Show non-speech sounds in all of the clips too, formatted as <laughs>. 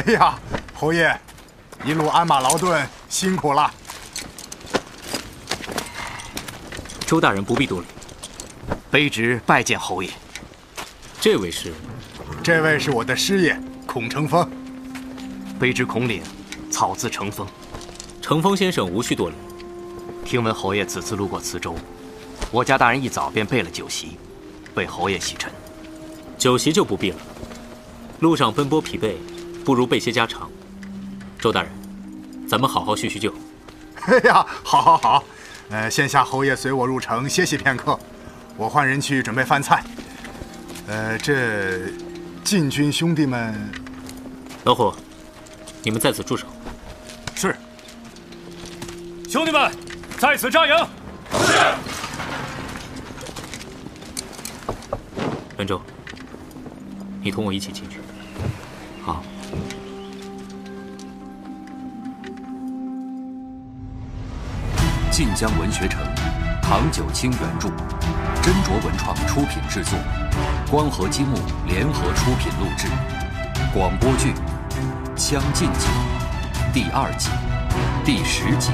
哎呀，侯爷，一路鞍马劳顿，辛苦了。周大人不必多礼，卑职拜见侯爷。这位是？这位是我的师爷孔成风。卑职孔岭，草字成风。成风先生无需多礼。听闻侯爷此次路过磁州，我家大人一早便备了酒席，为侯爷洗尘。酒席就不必了，路上奔波疲惫，不如备些家常。周大人，咱们好好叙叙旧。哎 <laughs> 呀，好，好，好。呃，先下侯爷随我入城歇息片刻，我换人去准备饭菜。呃，这禁军兄弟们，老虎，你们在此驻守。是。兄弟们，在此扎营。是。文州，你同我一起进去。晋江文学城，唐九卿原著，斟酌文创出品制作，光合积木联合出品录制，广播剧《将进酒》第二季第十集。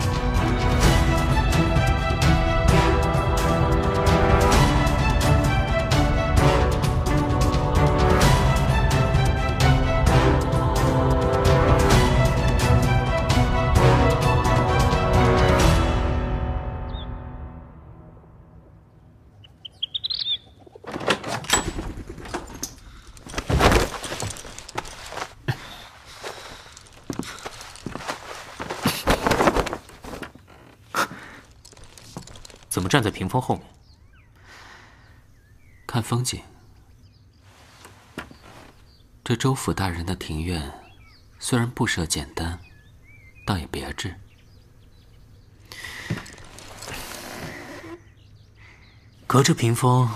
屏风后面看风景？这周府大人的庭院虽然布设简单，倒也别致。隔着屏风，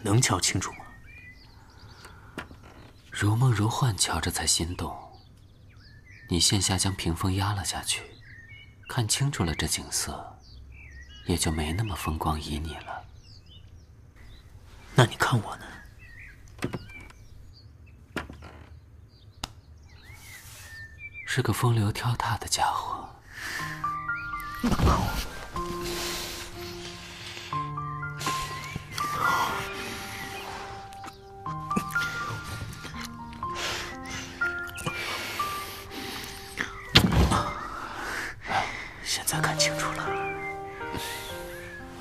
能瞧清楚吗？如梦如幻，瞧着才心动。你现下将屏风压了下去，看清楚了这景色。也就没那么风光旖旎了。那你看我呢？是个风流挑踏的家伙。现在看清楚了。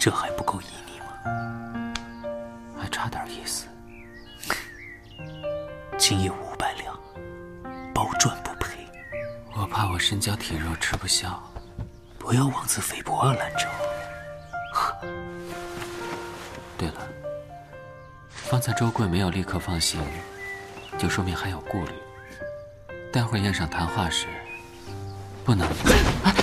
这还不够旖旎吗？还差点意思。今夜五百两，包赚不赔。我怕我身娇体弱吃不消。不要妄自菲薄啊，兰州。<laughs> 对了，方才周贵没有立刻放行，就说明还有顾虑。待会宴上谈话时，不能。<laughs>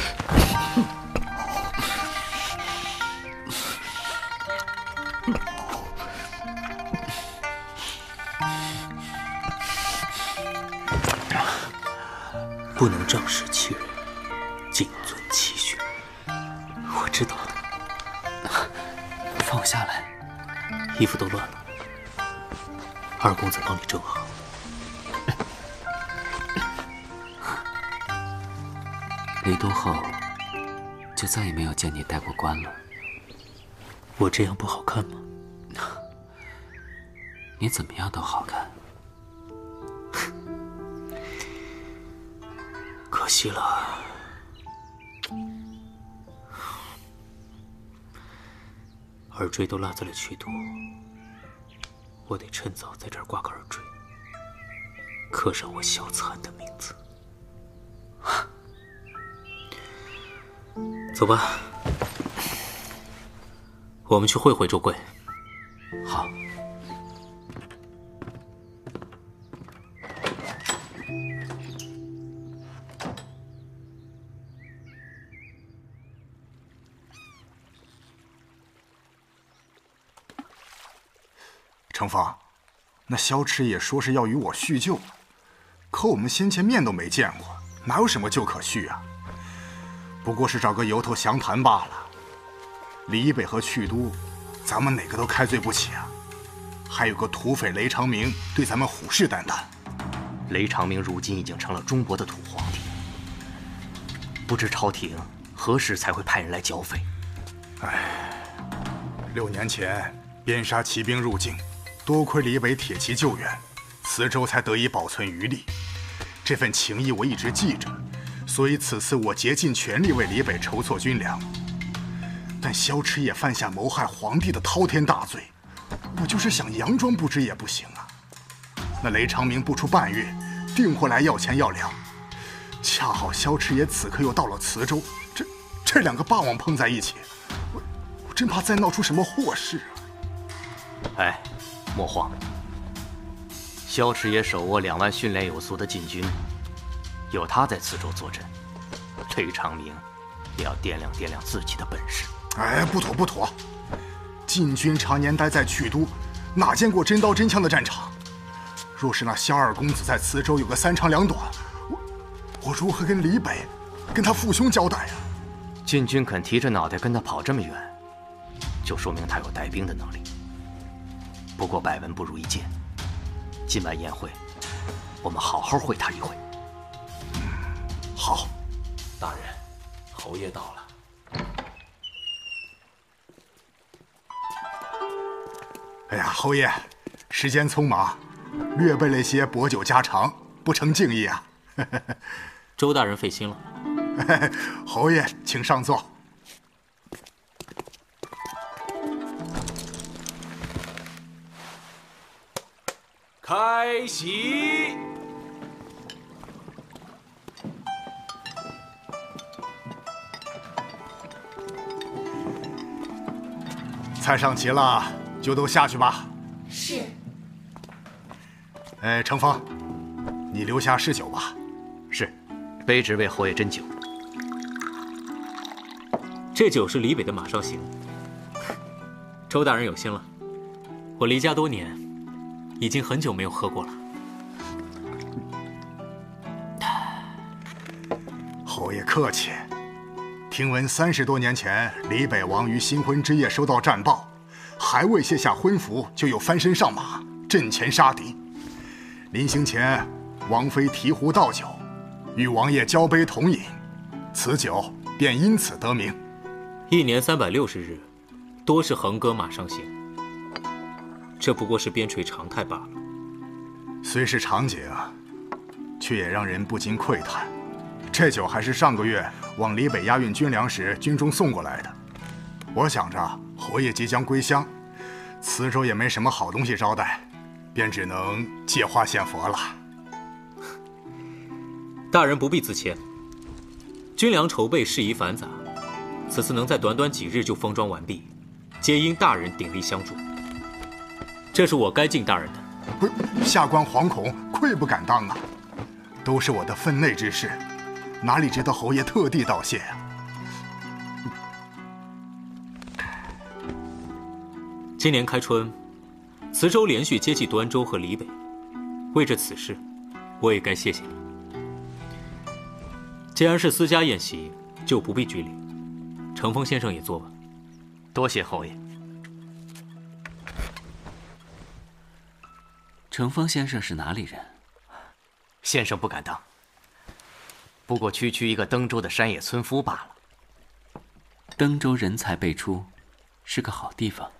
不能仗势欺人，谨遵其训。我知道的。放我下来，衣服都乱了。二公子帮你正好。离都后，就再也没有见你戴过冠了。我这样不好看吗？你怎么样都好看。惜了，耳坠都落在了曲度，我得趁早在这儿挂个耳坠，刻上我小残的名字。走吧，我们去会会周贵。萧池也说是要与我叙旧，可我们先前面都没见过，哪有什么旧可叙啊？不过是找个由头详谈罢了。李北和去都，咱们哪个都开罪不起啊！还有个土匪雷长明对咱们虎视眈眈。雷长明如今已经成了中国的土皇帝，不知朝廷何时才会派人来剿匪？唉，六年前边杀骑兵入境，多亏李北铁骑救援，磁州才得以保存余力。这份情谊我一直记着，所以此次我竭尽全力为李北筹措军粮。但萧迟也犯下谋害皇帝的滔天大罪，我就是想佯装不知也不行啊。那雷长明不出半月，定会来要钱要粮。恰好萧迟也此刻又到了磁州，这这两个霸王碰在一起，我我真怕再闹出什么祸事啊！哎，莫慌，萧迟也手握两万训练有素的禁军，有他在磁州坐镇，雷长明也要掂量掂量自己的本事。哎，不妥不妥！禁军常年待在曲都，哪见过真刀真枪的战场？若是那萧二公子在磁州有个三长两短，我我如何跟李北、跟他父兄交代呀？禁军肯提着脑袋跟他跑这么远，就说明他有带兵的能力。不过百闻不如一见，今晚宴会，我们好好会他一回。嗯，好。大人，侯爷到了。哎呀，侯爷，时间匆忙，略备了些薄酒家常，不成敬意啊。<laughs> 周大人费心了。侯爷，请上座。开席。菜上齐了。就都下去吧。是。哎，程峰，你留下试酒吧。是，卑职为侯爷斟酒。这酒是李北的马少行。周大人有心了，我离家多年，已经很久没有喝过了。侯爷客气。听闻三十多年前，李北王于新婚之夜收到战报。还未卸下婚服，就又翻身上马，阵前杀敌。临行前，王妃提壶倒酒，与王爷交杯同饮，此酒便因此得名。一年三百六十日，多是横戈马上行。这不过是边陲常态罢了。虽是场景，却也让人不禁喟叹。这酒还是上个月往李北押运军粮时军中送过来的。我想着。侯爷即将归乡，磁州也没什么好东西招待，便只能借花献佛了。大人不必自谦。军粮筹备事宜繁杂，此次能在短短几日就封装完毕，皆因大人鼎力相助。这是我该敬大人的。不，下官惶恐，愧不敢当啊！都是我的分内之事，哪里值得侯爷特地道谢啊？今年开春，磁州连续接济端州和李北，为这此事，我也该谢谢你。既然是私家宴席，就不必拘礼。程峰先生也坐吧。多谢侯爷。程风先生是哪里人？先生不敢当。不过区区一个登州的山野村夫罢了。登州人才辈出，是个好地方。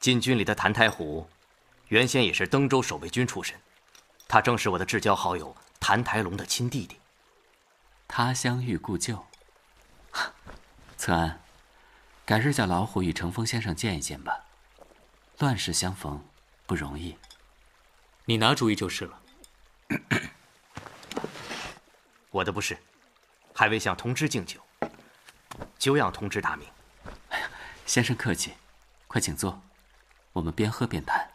禁军里的谭台虎，原先也是登州守备军出身，他正是我的至交好友谭台龙的亲弟弟。他乡遇故旧。策安，改日叫老虎与程风先生见一见吧。乱世相逢，不容易。你拿主意就是了。<coughs> 我的不是，还未向同知敬酒，久仰同知大名。哎呀，先生客气，快请坐。我们边喝边谈。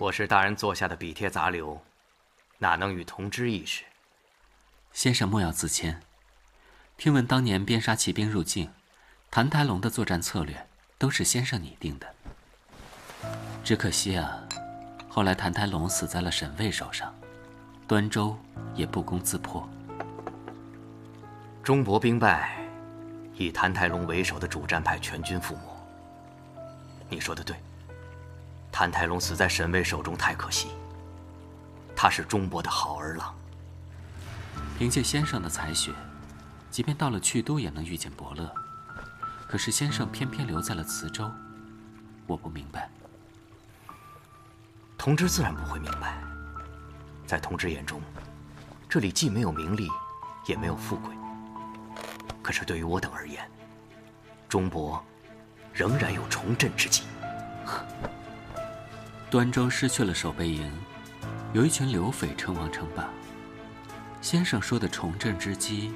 我是大人座下的笔帖杂流，哪能与同知议事？先生莫要自谦。听闻当年边杀骑兵入境，谭台龙的作战策略都是先生拟定的。只可惜啊，后来谭台龙死在了沈卫手上，端州也不攻自破。中伯兵败，以谭台龙为首的主战派全军覆没。你说的对，谭台龙死在沈卫手中太可惜。他是钟伯的好儿郎。凭借先生的才学，即便到了去都也能遇见伯乐。可是先生偏偏留在了磁州，我不明白。同知自然不会明白。在同知眼中，这里既没有名利，也没有富贵。可是对于我等而言，钟伯仍然有重振之机。<laughs> 端州失去了守备营，有一群流匪称王称霸。先生说的重振之机，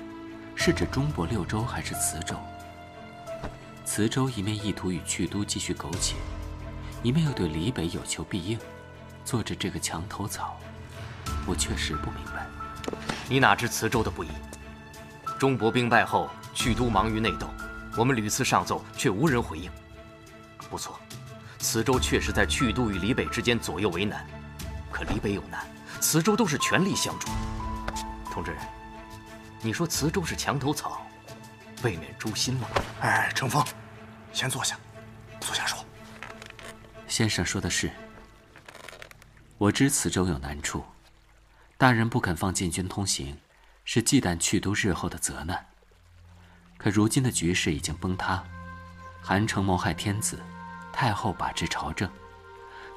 是指钟伯六州还是磁州？磁州一面意图与去都继续苟且，一面又对李北有求必应，做着这个墙头草，我确实不明白。你哪知磁州的不易？中伯兵败后，去都忙于内斗，我们屡次上奏，却无人回应。不错，磁州确实在去都与李北之间左右为难。可李北有难，磁州都是全力相助。同志，你说磁州是墙头草，未免诛心了。哎，程峰，先坐下，坐下说。先生说的是，我知此州有难处，大人不肯放禁军通行。是忌惮去都日后的责难，可如今的局势已经崩塌，韩城谋害天子，太后把持朝政，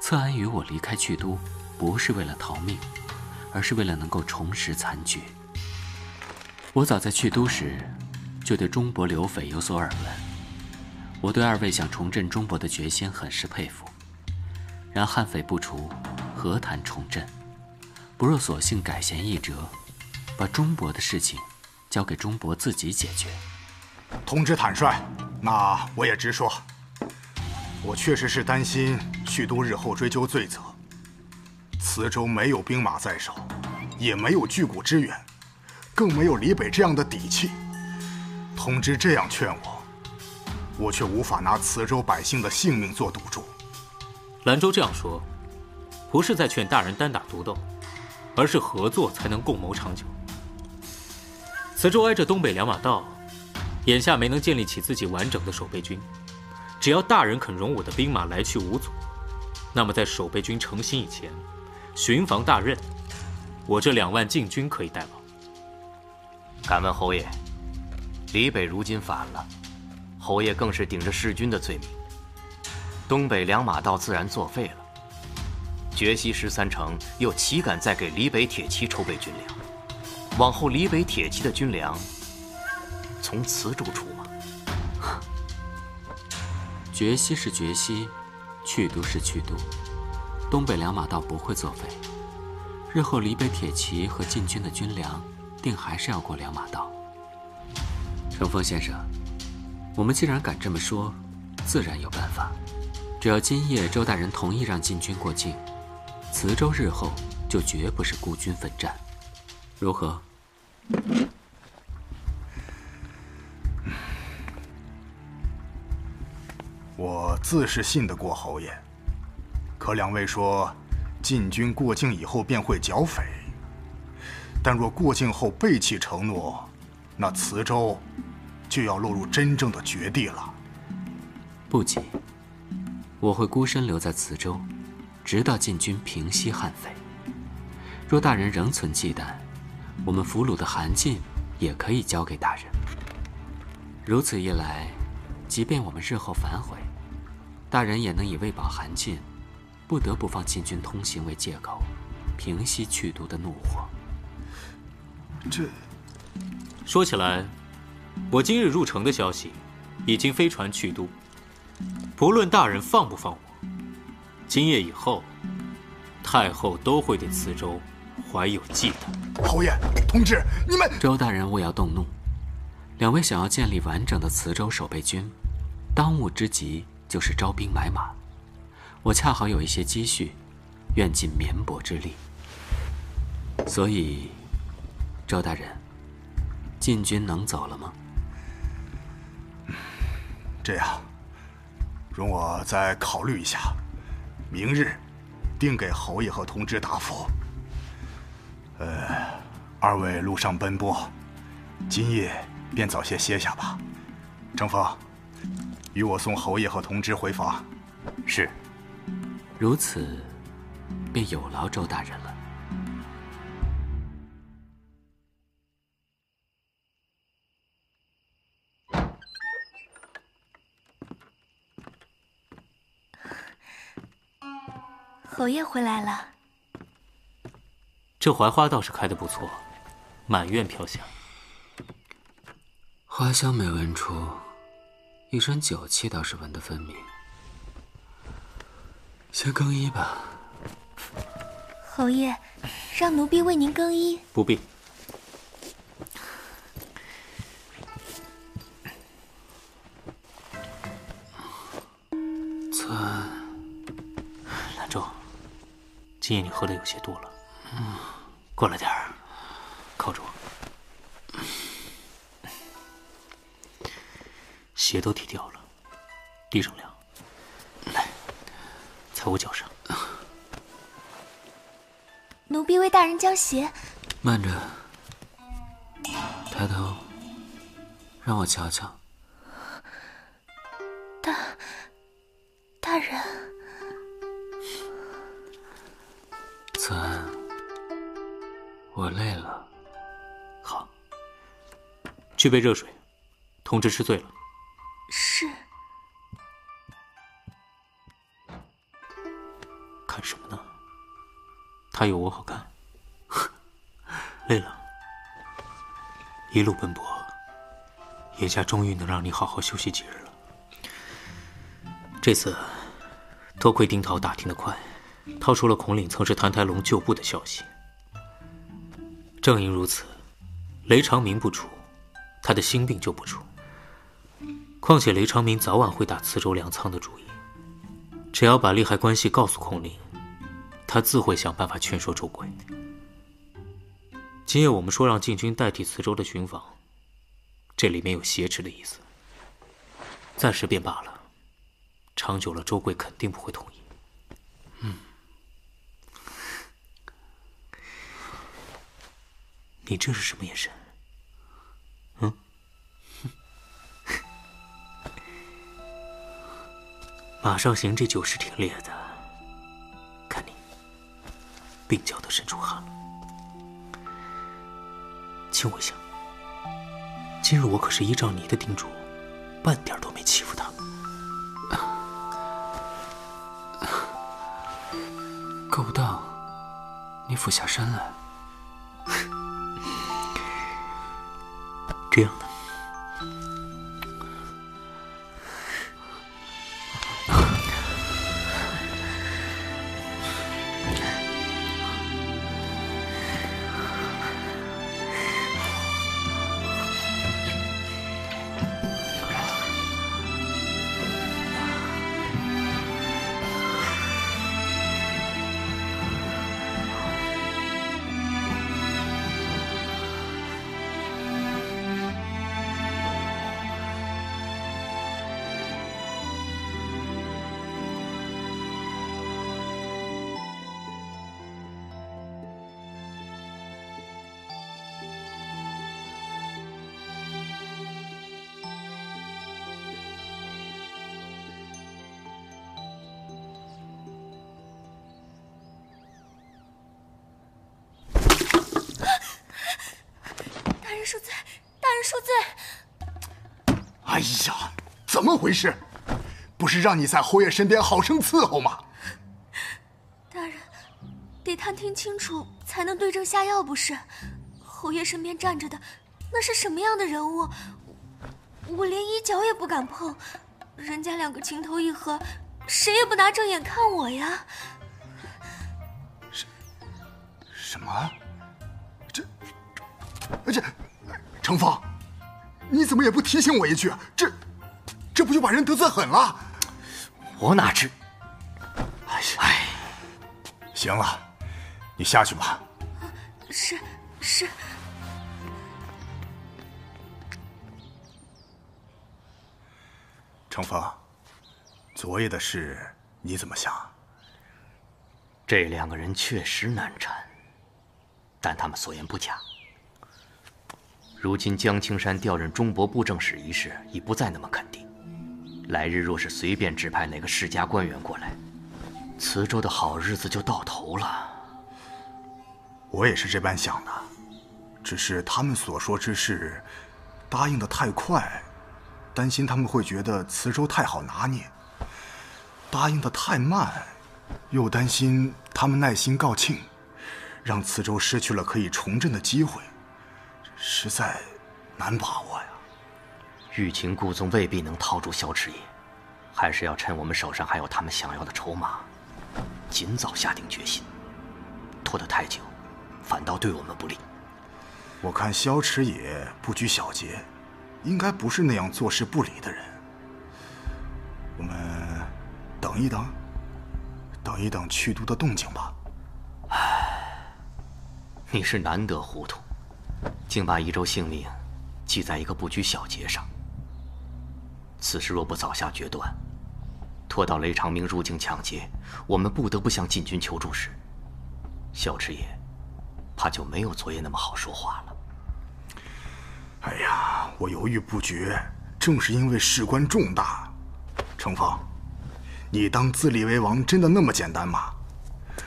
策安与我离开去都，不是为了逃命，而是为了能够重拾残局。我早在去都时，就对中伯刘匪有所耳闻，我对二位想重振中伯的决心很是佩服。然悍匪不除，何谈重振？不若索性改弦易辙。把钟伯的事情交给钟伯自己解决。通知坦率，那我也直说。我确实是担心去都日后追究罪责。磁州没有兵马在手，也没有巨谷支援，更没有李北这样的底气。通知这样劝我，我却无法拿磁州百姓的性命做赌注。兰州这样说，不是在劝大人单打独斗，而是合作才能共谋长久。磁州挨着东北两马道，眼下没能建立起自己完整的守备军。只要大人肯容我的兵马来去无阻，那么在守备军成型以前，巡防大任，我这两万禁军可以代劳。敢问侯爷，李北如今反了，侯爷更是顶着弑君的罪名，东北两马道自然作废了。决西十三城又岂敢再给李北铁骑筹备军粮？往后，李北铁骑的军粮从磁州出吗？<laughs> 决西是决西，去都是去都，东北两马道不会作废。日后李北铁骑和禁军的军粮，定还是要过两马道。程峰先生，我们既然敢这么说，自然有办法。只要今夜周大人同意让禁军过境，磁州日后就绝不是孤军奋战。如何？我自是信得过侯爷，可两位说，禁军过境以后便会剿匪。但若过境后背弃承诺，那磁州就要落入真正的绝地了。不急，我会孤身留在磁州，直到禁军平息悍匪。若大人仍存忌惮，我们俘虏的韩进也可以交给大人。如此一来，即便我们日后反悔，大人也能以为保韩进，不得不放禁军通行为借口，平息去都的怒火。这说起来，我今日入城的消息，已经飞传去都。不论大人放不放我，今夜以后，太后都会对磁州。怀有忌惮，侯爷，同志，你们周大人勿要动怒。两位想要建立完整的磁州守备军，当务之急就是招兵买马。我恰好有一些积蓄，愿尽绵薄之力。所以，周大人，禁军能走了吗？这样，容我再考虑一下，明日定给侯爷和同知答复。呃，二位路上奔波，今夜便早些歇下吧。程峰，与我送侯爷和同知回房。是。如此，便有劳周大人了。侯爷回来了。这槐花倒是开的不错，满院飘香。花香没闻出，一身酒气倒是闻得分明。先更衣吧。侯爷，让奴婢为您更衣。不必。今夜你喝的有些多了。嗯，过来点儿，靠着我。鞋都踢掉了，地上凉。来，踩我脚上。奴婢为大人将鞋。慢着，抬头，让我瞧瞧。去备热水。同志吃醉了。是。看什么呢？他有我好看。<laughs> 累了，一路奔波，叶家终于能让你好好休息几日了。这次，多亏丁桃打听的快，套出了孔岭曾是谭台龙旧部的消息。正因如此，雷长明不出，他的心病就不出。况且雷长明早晚会打磁州粮仓的主意，只要把利害关系告诉孔令，他自会想办法劝说周贵。今夜我们说让禁军代替磁州的巡防，这里面有挟持的意思。暂时便罢了，长久了周贵肯定不会同意。嗯，你这是什么眼神？马上行这酒是挺烈的，看你鬓角都渗出汗了。亲我一下。今日我可是依照你的叮嘱，半点都没欺负他。<laughs> 够不到，你俯下身来。<laughs> 这样的。回事？不是让你在侯爷身边好生伺候吗？大人，得探听清楚才能对症下药，不是？侯爷身边站着的，那是什么样的人物？我连一脚也不敢碰，人家两个情投意合，谁也不拿正眼看我呀！什什么？这这，程峰，你怎么也不提醒我一句？这这不就把人得罪狠了？我哪知？哎呀，哎，行了，你下去吧。是是。程峰，昨夜的事你怎么想？这两个人确实难缠，但他们所言不假。如今江青山调任中博布政使一事已不再那么肯定。来日若是随便指派哪个世家官员过来，磁州的好日子就到头了。我也是这般想的，只是他们所说之事，答应的太快，担心他们会觉得磁州太好拿捏；答应的太慢，又担心他们耐心告罄，让磁州失去了可以重振的机会，实在难把握。欲擒故纵未必能套住萧池野，还是要趁我们手上还有他们想要的筹码，尽早下定决心。拖得太久，反倒对我们不利。我看萧池野不拘小节，应该不是那样坐视不理的人。我们等一等，等一等去都的动静吧。唉，你是难得糊涂，竟把一州性命记在一个不拘小节上。此事若不早下决断，拖到雷长明入境抢劫，我们不得不向禁军求助时，小池野怕就没有昨夜那么好说话了。哎呀，我犹豫不决，正是因为事关重大。程峰，你当自立为王真的那么简单吗？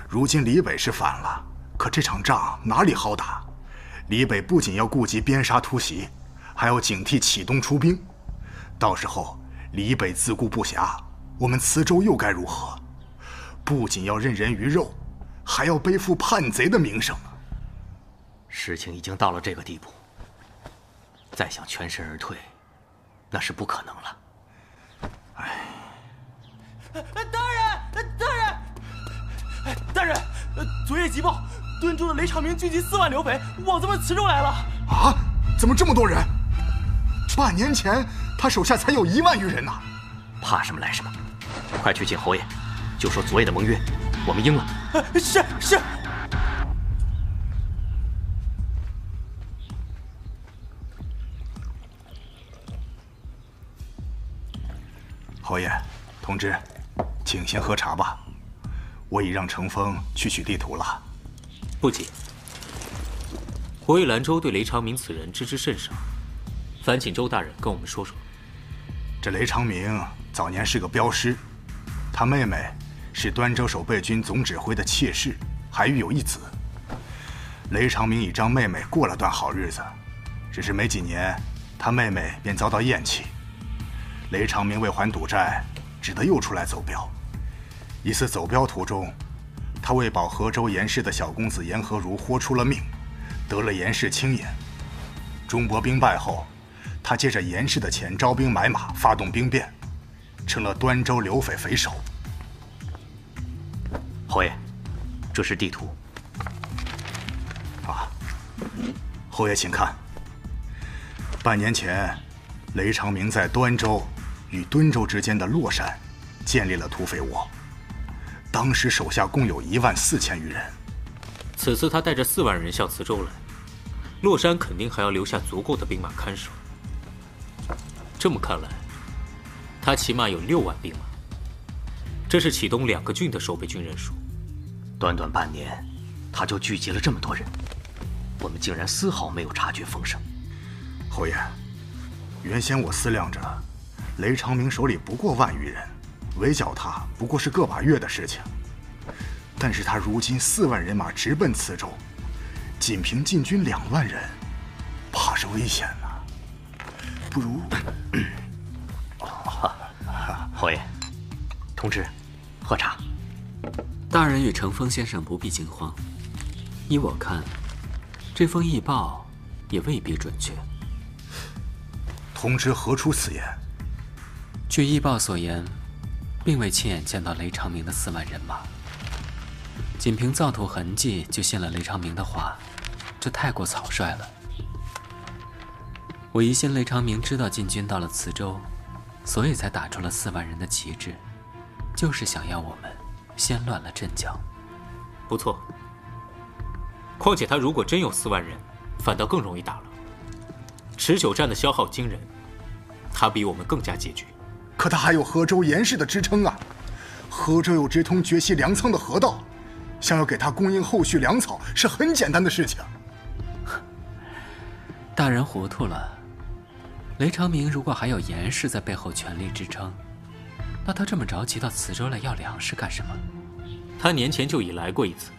如今李北是反了，可这场仗哪里好打？李北不仅要顾及边沙突袭，还要警惕启东出兵。到时候李北自顾不暇，我们磁州又该如何？不仅要任人鱼肉，还要背负叛贼的名声。事情已经到了这个地步，再想全身而退，那是不可能了。哎，大人，大人，大人，昨夜急报，敦州的雷长明聚集四万刘匪往咱们磁州来了。啊？怎么这么多人？半年前。他手下才有一万余人呢，怕什么来什么，快去请侯爷，就说昨夜的盟约，我们应了。是是。侯爷，同志，请先喝茶吧。我已让程峰去取地图了。不急，我与兰州对雷长明此人知之甚少，烦请周大人跟我们说说。这雷长明早年是个镖师，他妹妹是端州守备军总指挥的妾室，还育有一子。雷长明已张妹妹过了段好日子，只是没几年，他妹妹便遭到厌弃。雷长明为还赌债，只得又出来走镖。一次走镖途中，他为保河州严氏的小公子严和如豁出了命，得了严氏青眼。中伯兵败后。他借着严氏的钱招兵买马，发动兵变，成了端州刘匪匪首。侯爷，这是地图。啊，侯爷请看。半年前，雷长明在端州与敦州之间的洛山建立了土匪窝，当时手下共有一万四千余人。此次他带着四万人向磁州来，洛山肯定还要留下足够的兵马看守。这么看来，他起码有六万兵马。这是启东两个郡的守备军人数。短短半年，他就聚集了这么多人，我们竟然丝毫没有察觉风声。侯爷，原先我思量着，雷长明手里不过万余人，围剿他不过是个把月的事情。但是他如今四万人马直奔磁州，仅凭禁军两万人，怕是危险。不如，侯爷，同志，喝茶。大人与程峰先生不必惊慌。依我看，这封驿报也未必准确。同知何出此言？据驿报所言，并未亲眼见到雷长明的四万人马。仅凭造土痕迹就信了雷长明的话，这太过草率了。我疑心雷长明知道禁军到了磁州，所以才打出了四万人的旗帜，就是想要我们先乱了阵脚。不错。况且他如果真有四万人，反倒更容易打了。持久战的消耗惊人，他比我们更加拮据。可他还有河州严氏的支撑啊！河州有直通绝西粮仓的河道，想要给他供应后续粮草是很简单的事情。大人糊涂了。雷长明如果还有严氏在背后全力支撑，那他这么着急到磁州来要粮食干什么？他年前就已来过一次，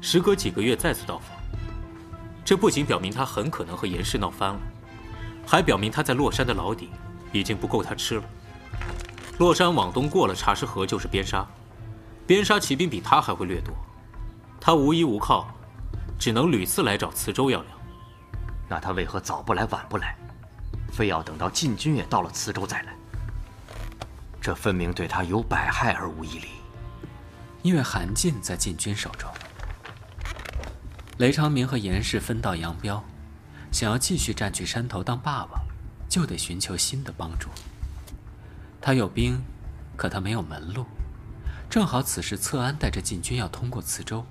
时隔几个月再次到访，这不仅表明他很可能和严氏闹翻了，还表明他在洛山的老底已经不够他吃了。洛山往东过了茶石河就是边沙，边沙骑兵比他还会掠夺，他无依无靠，只能屡次来找磁州要粮。那他为何早不来晚不来？非要等到禁军也到了磁州再来，这分明对他有百害而无一利。因为韩进在禁军手中，雷长明和严氏分道扬镳，想要继续占据山头当霸王，就得寻求新的帮助。他有兵，可他没有门路。正好此时策安带着禁军要通过磁州，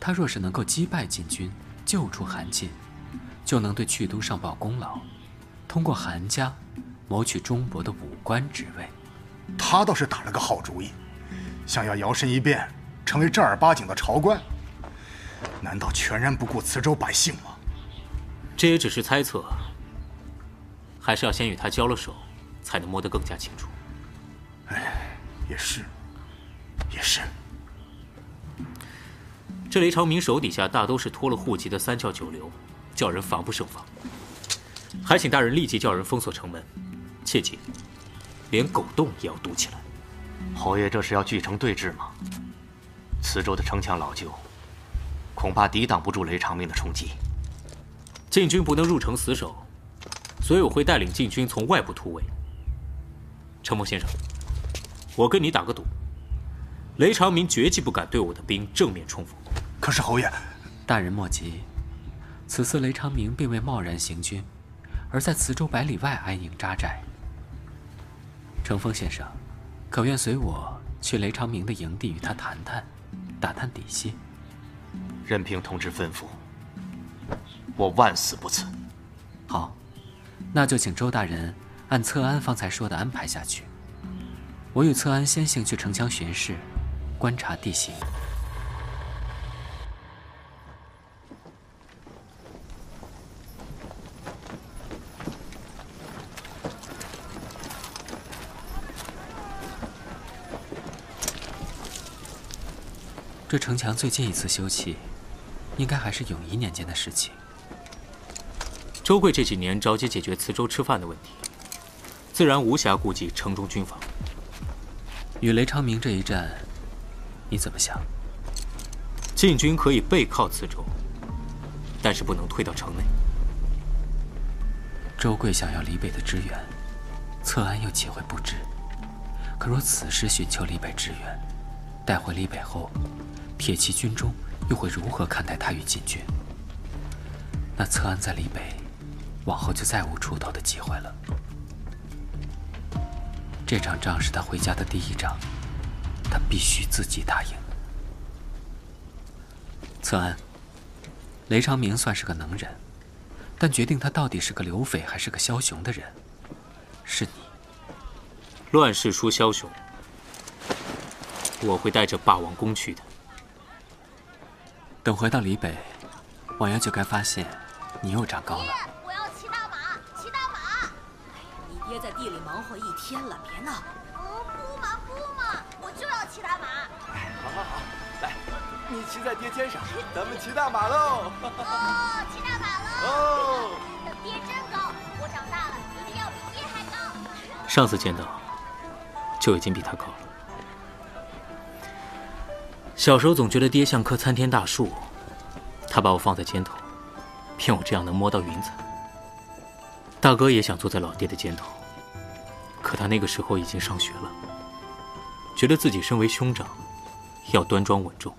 他若是能够击败禁军，救出韩进，就能对去都上报功劳。通过韩家，谋取中伯的武官职位。他倒是打了个好主意，想要摇身一变成为正儿八经的朝官。难道全然不顾磁州百姓吗？这也只是猜测，还是要先与他交了手，才能摸得更加清楚。哎，也是，也是。这雷长明手底下大都是脱了户籍的三教九流，叫人防不胜防。还请大人立即叫人封锁城门，切记，连狗洞也要堵起来。侯爷这是要据城对峙吗？磁州的城墙老旧，恐怕抵挡不住雷长明的冲击。禁军不能入城死守，所以我会带领禁军从外部突围。陈默先生，我跟你打个赌，雷长明绝技不敢对我的兵正面冲锋。可是侯爷，大人莫急，此次雷长明并未贸然行军。而在磁州百里外安营扎寨。程峰先生，可愿随我去雷长明的营地与他谈谈，打探底细？任凭同志吩咐，我万死不辞。好，那就请周大人按策安方才说的安排下去。我与策安先行去城墙巡视，观察地形。这城墙最近一次修葺，应该还是永仪年间的事情。周贵这几年着急解决磁州吃饭的问题，自然无暇顾及城中军防。与雷昌明这一战，你怎么想？晋军可以背靠磁州，但是不能退到城内。周贵想要李北的支援，策安又岂会不知？可若此时寻求李北支援，带回李北后，铁骑军中又会如何看待他与禁军？那策安在李北，往后就再无出头的机会了。这场仗是他回家的第一仗，他必须自己打赢。策安，雷长明算是个能人，但决定他到底是个刘匪还是个枭雄的人，是你。乱世出枭雄，我会带着霸王弓去的。等回到李北，王爷就该发现你又长高了。爹我要骑大马，骑大马！哎你爹在地里忙活一天了，别闹。哦，不嘛不嘛，我就要骑大马。哎，好好好，来，你骑在爹肩上，咱们骑大马喽！哦，骑大马喽！哦，爹真高，我长大了一定要比爹还高。上次见到，就已经比他高了。小时候总觉得爹像棵参天大树，他把我放在肩头，骗我这样能摸到云彩。大哥也想坐在老爹的肩头，可他那个时候已经上学了，觉得自己身为兄长，要端庄稳重，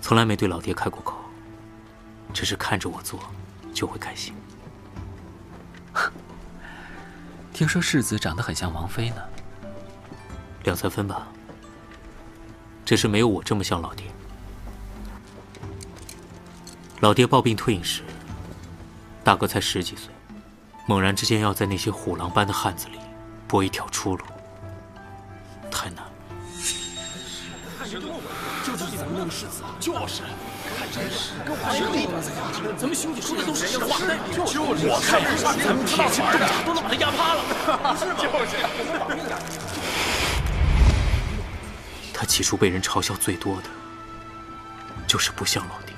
从来没对老爹开过口，只是看着我做，就会开心。<laughs> 听说世子长得很像王妃呢，两三分吧。只是没有我这么像老爹。老爹抱病退隐时，大哥才十几岁，猛然之间要在那些虎狼般的汉子里搏一条出路，太难了。就是咱们那个世子，就是，看真是跟我实力咱们兄弟说的都是实话，就是我看咱们铁骑重甲都能把他压趴了，是吗就是他起初被人嘲笑最多的，就是不像老弟，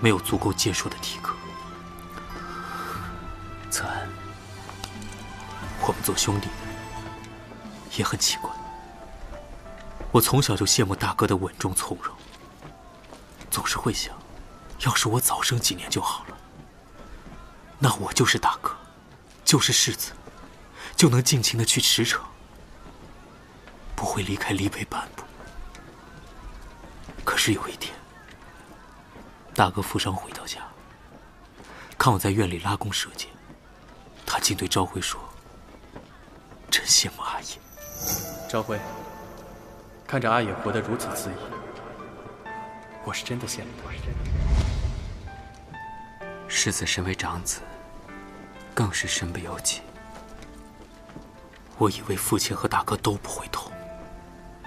没有足够健硕的体格。泽安，我们做兄弟也很奇怪。我从小就羡慕大哥的稳重从容，总是会想，要是我早生几年就好了，那我就是大哥，就是世子，就能尽情的去驰骋，不会离开李北半步。可是有一天，大哥负伤回到家，看我在院里拉弓射箭，他竟对朝晖说：“真羡慕阿爷。”朝晖，看着阿野活得如此恣意，我是真的羡慕。世子身为长子，更是身不由己。我以为父亲和大哥都不会痛，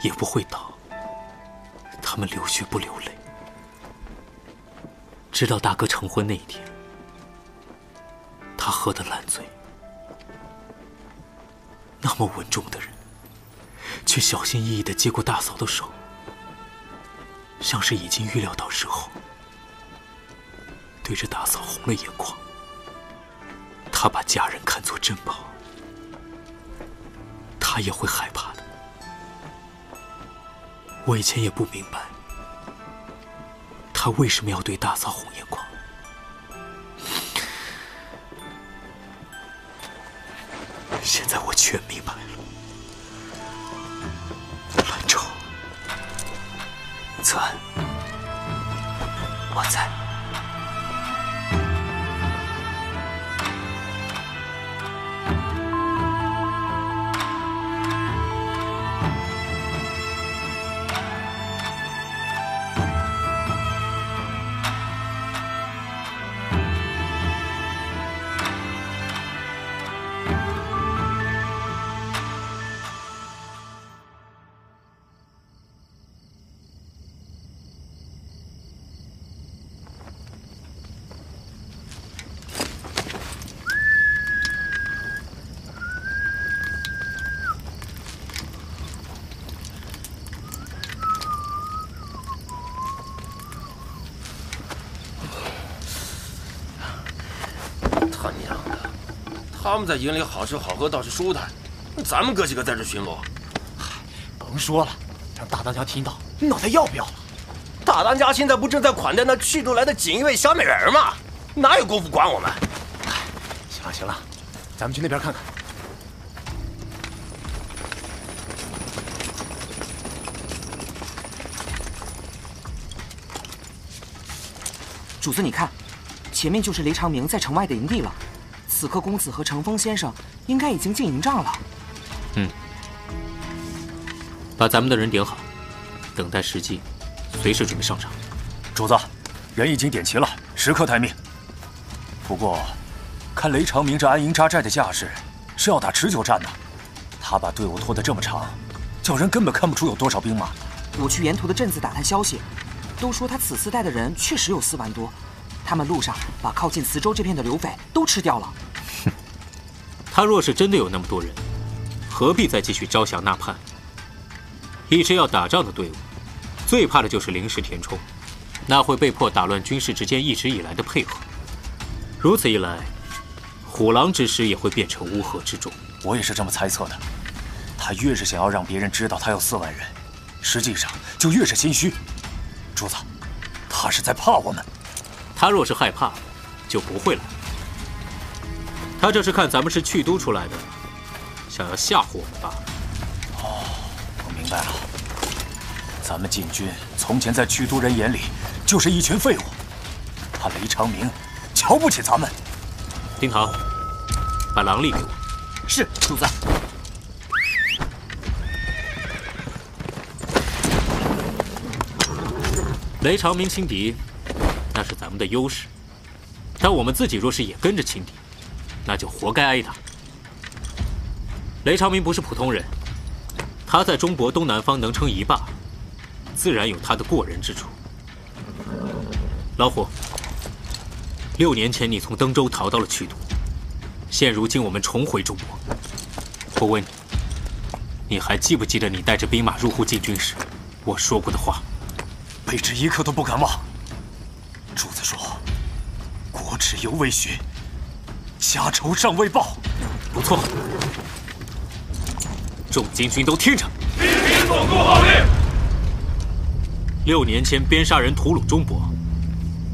也不会倒，他们流血不流泪。直到大哥成婚那一天，他喝得烂醉，那么稳重的人，却小心翼翼地接过大嫂的手，像是已经预料到日后，对着大嫂红了眼眶。他把家人看作珍宝。他也会害怕。我以前也不明白，他为什么要对大嫂红眼眶。现在我全明白了。兰州，子安，我在。他们在营里好吃好喝倒是舒坦，咱们哥几个在这巡逻，甭说了，让大当家听到，脑袋要不要了？大当家现在不正在款待那去都来的锦衣卫小美人吗？哪有功夫管我们？行了行了，咱们去那边看看。主子，你看，前面就是雷长明在城外的营地了。此刻公子和程峰先生应该已经进营帐了。嗯，把咱们的人点好，等待时机，随时准备上场。主子，人已经点齐了，时刻待命。不过，看雷长明这安营扎寨的架势，是要打持久战的。他把队伍拖得这么长，叫人根本看不出有多少兵马。我去沿途的镇子打探消息，都说他此次带的人确实有四万多。他们路上把靠近磁州这片的刘匪都吃掉了。哼，他若是真的有那么多人，何必再继续招降纳叛？一支要打仗的队伍，最怕的就是临时填充，那会被迫打乱军事之间一直以来的配合。如此一来，虎狼之师也会变成乌合之众。我也是这么猜测的。他越是想要让别人知道他有四万人，实际上就越是心虚。主子，他是在怕我们。他若是害怕，就不会来。他这是看咱们是去都出来的，想要吓唬我们罢了。哦，我明白了。咱们禁军从前在去都人眼里就是一群废物，他雷长明瞧不起咱们。丁航，把狼力给我。是，主子。雷长明轻敌。那是咱们的优势，但我们自己若是也跟着轻敌，那就活该挨打。雷长明不是普通人，他在中国东南方能称一霸，自然有他的过人之处。老虎，六年前你从登州逃到了曲都，现如今我们重回中国。我问你，你还记不记得你带着兵马入户进军时，我说过的话？卑职一刻都不敢忘。主子说：“国耻犹未雪，家仇尚未报。”不错，众禁军都听着。听凭总督号令。六年前边杀人屠戮中伯，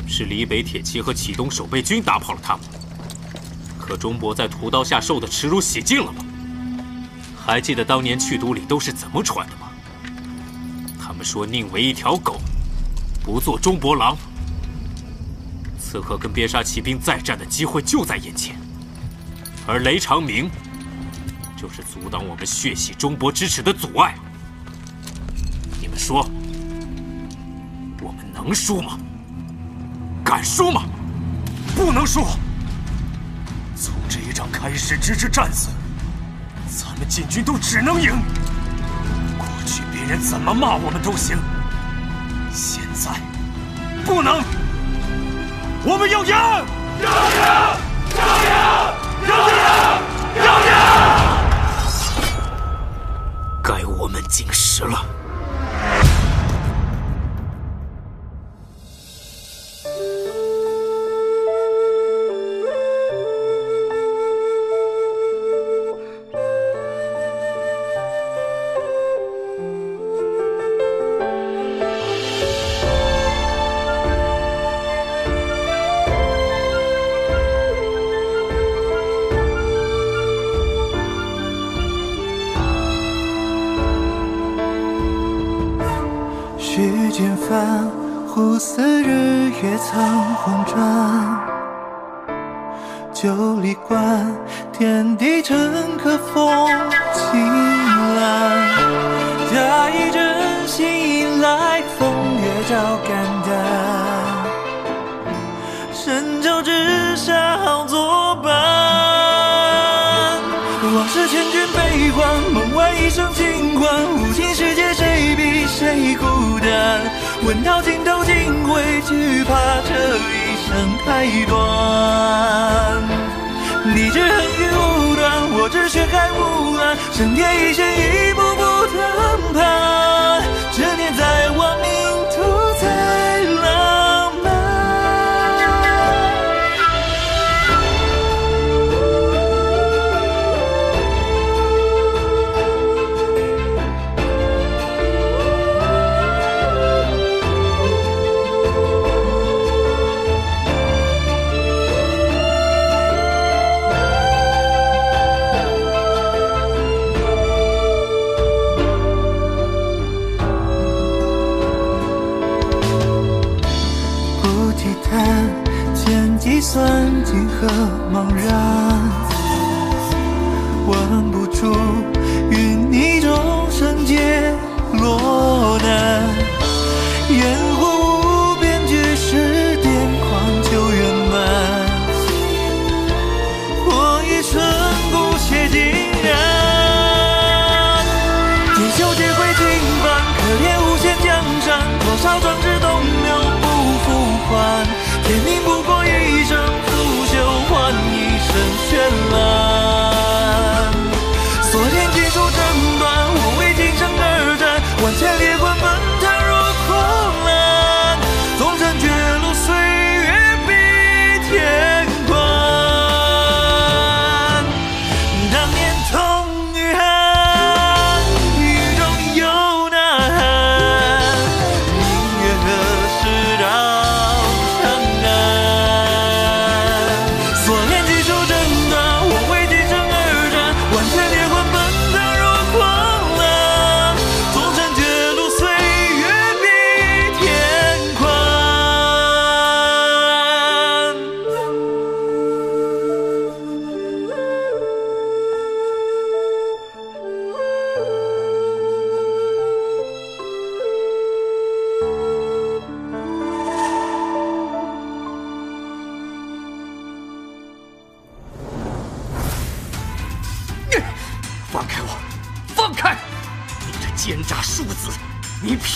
是李北铁骑和启东守备军打跑了他们。可中伯在屠刀下受的耻辱洗净了吗？还记得当年去都里都是怎么传的吗？他们说宁为一条狗，不做中伯郎。此刻跟边沙骑兵再战的机会就在眼前。而雷长明，就是阻挡我们血洗中国之耻的阻碍。你们说，我们能输吗？敢输吗？不能输！从这一仗开始，直至战死，咱们禁军都只能赢。过去别人怎么骂我们都行，现在不能。我们要赢！要赢！要赢！要赢！要赢！该我们进食了。天地成客风清澜。假意真心迎来，风月照肝胆。神州之下好作伴。往事千卷悲欢，梦外一声轻唤，无情世界谁比谁孤单？问到尽头，竟会惧怕这一生太短。你只恨与无端，我知血海无岸，生天一线，一步步登攀，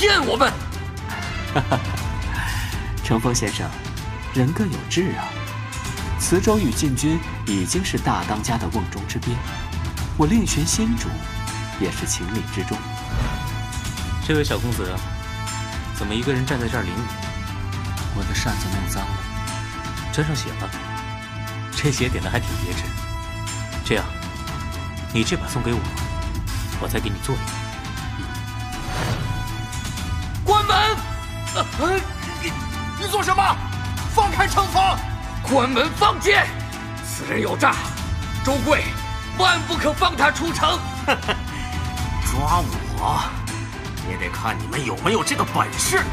骗我们！哈哈，乘风先生，人各有志啊。磁州与禁军已经是大当家的瓮中之鳖，我另寻新主，也是情理之中。这位小公子，怎么一个人站在这儿淋雨？我的扇子弄脏了，沾上血了。这鞋点的还挺别致。这样，你这把送给我，我再给你做一个。嗯你你做什么？放开程峰！关门放箭！此人有诈，周贵万不可放他出城。<laughs> 抓我，也得看你们有没有这个本事。